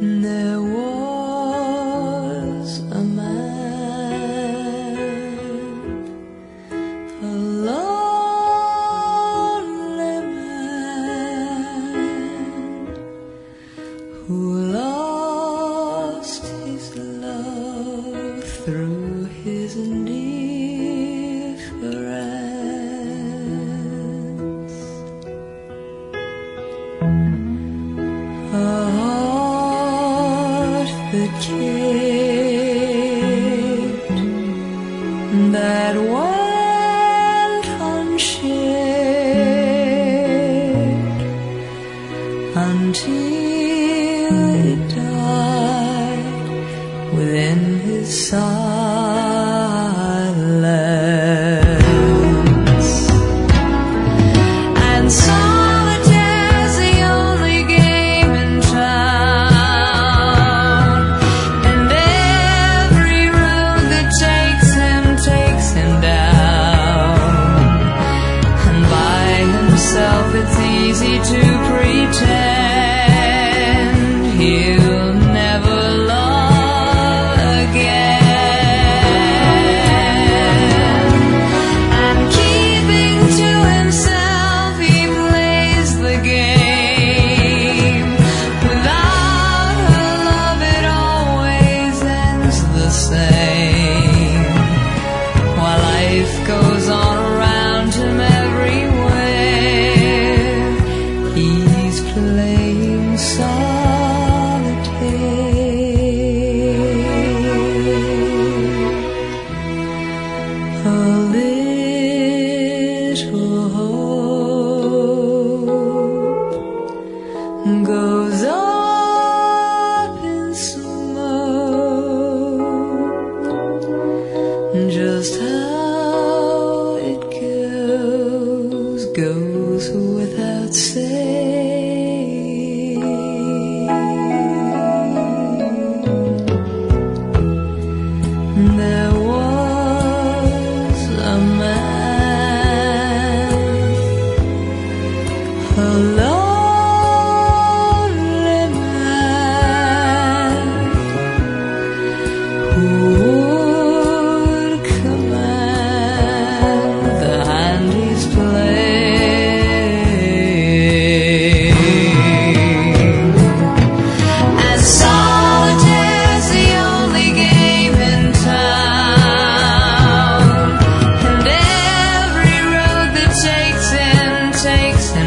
There was a man, a lonely man, who lost his love through his need. that went unshared until it died within his side.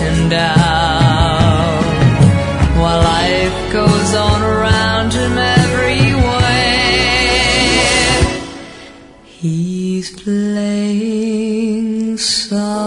and. While life goes on around him everywhere, he's playing solitaire.